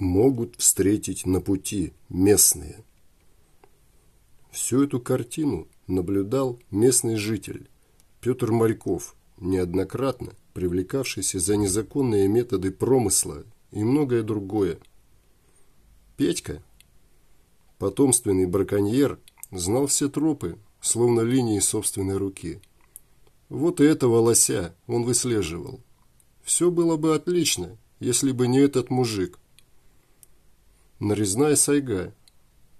могут встретить на пути местные. Всю эту картину наблюдал местный житель Петр Мальков, неоднократно привлекавшийся за незаконные методы промысла и многое другое. Петька, потомственный браконьер, знал все тропы, словно линии собственной руки. Вот и этого лося он выслеживал. Все было бы отлично, если бы не этот мужик. Нарезная сайга.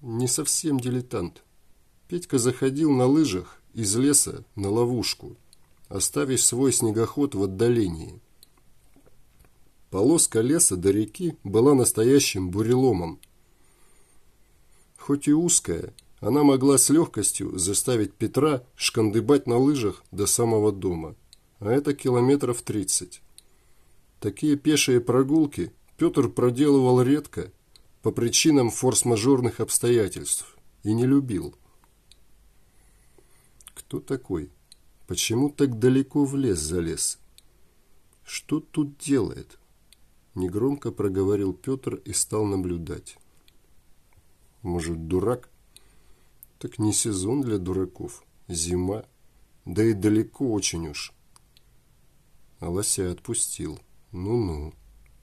Не совсем дилетант. Петька заходил на лыжах из леса на ловушку, оставив свой снегоход в отдалении. Полоска леса до реки была настоящим буреломом. Хоть и узкая, она могла с легкостью заставить Петра шкандыбать на лыжах до самого дома, а это километров тридцать. Такие пешие прогулки Петр проделывал редко по причинам форс-мажорных обстоятельств и не любил. Кто такой? Почему так далеко в лес залез? Что тут делает? Негромко проговорил Петр и стал наблюдать. Может, дурак? Так не сезон для дураков. Зима. Да и далеко очень уж. А лося отпустил. Ну-ну.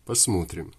Посмотрим.